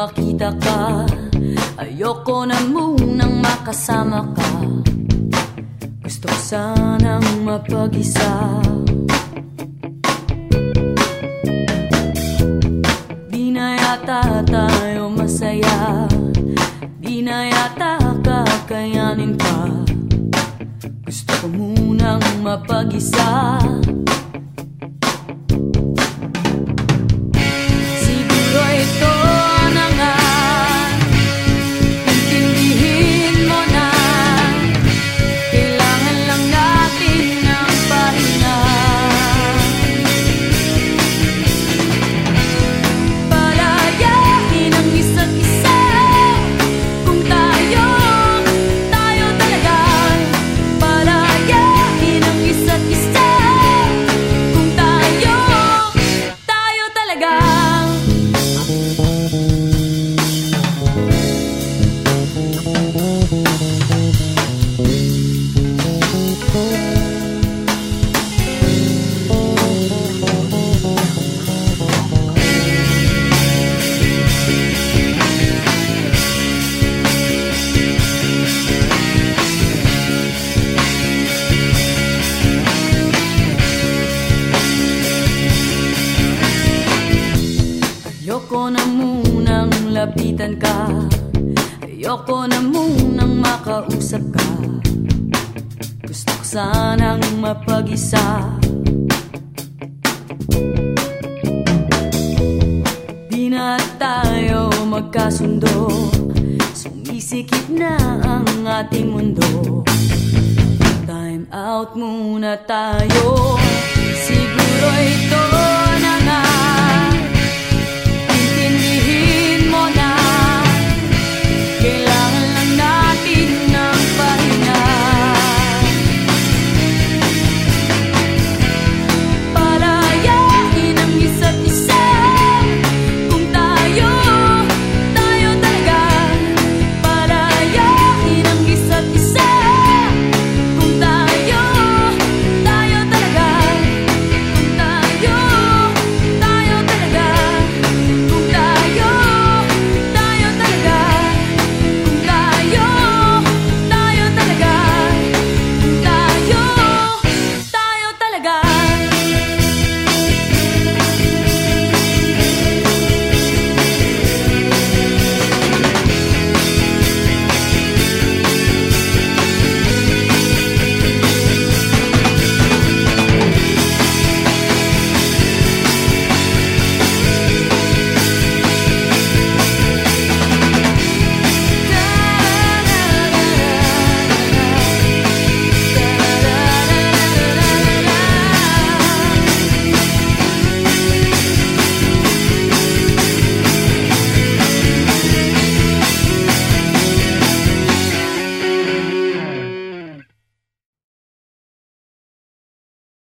Makita ka. Ayoko na munang makasama ka. Gusto ko sanang mapag-isa. Di na yata tayo masaya. Di na yata kakayanin pa. Gusto ko munang mapag-isa na munang lapitan ka. Ayoko na munang makausap ka. Gusto ko sanang mapag-isa. Di na tayo magkasundo. Sumisikip na ang ating mundo. Time out muna tayo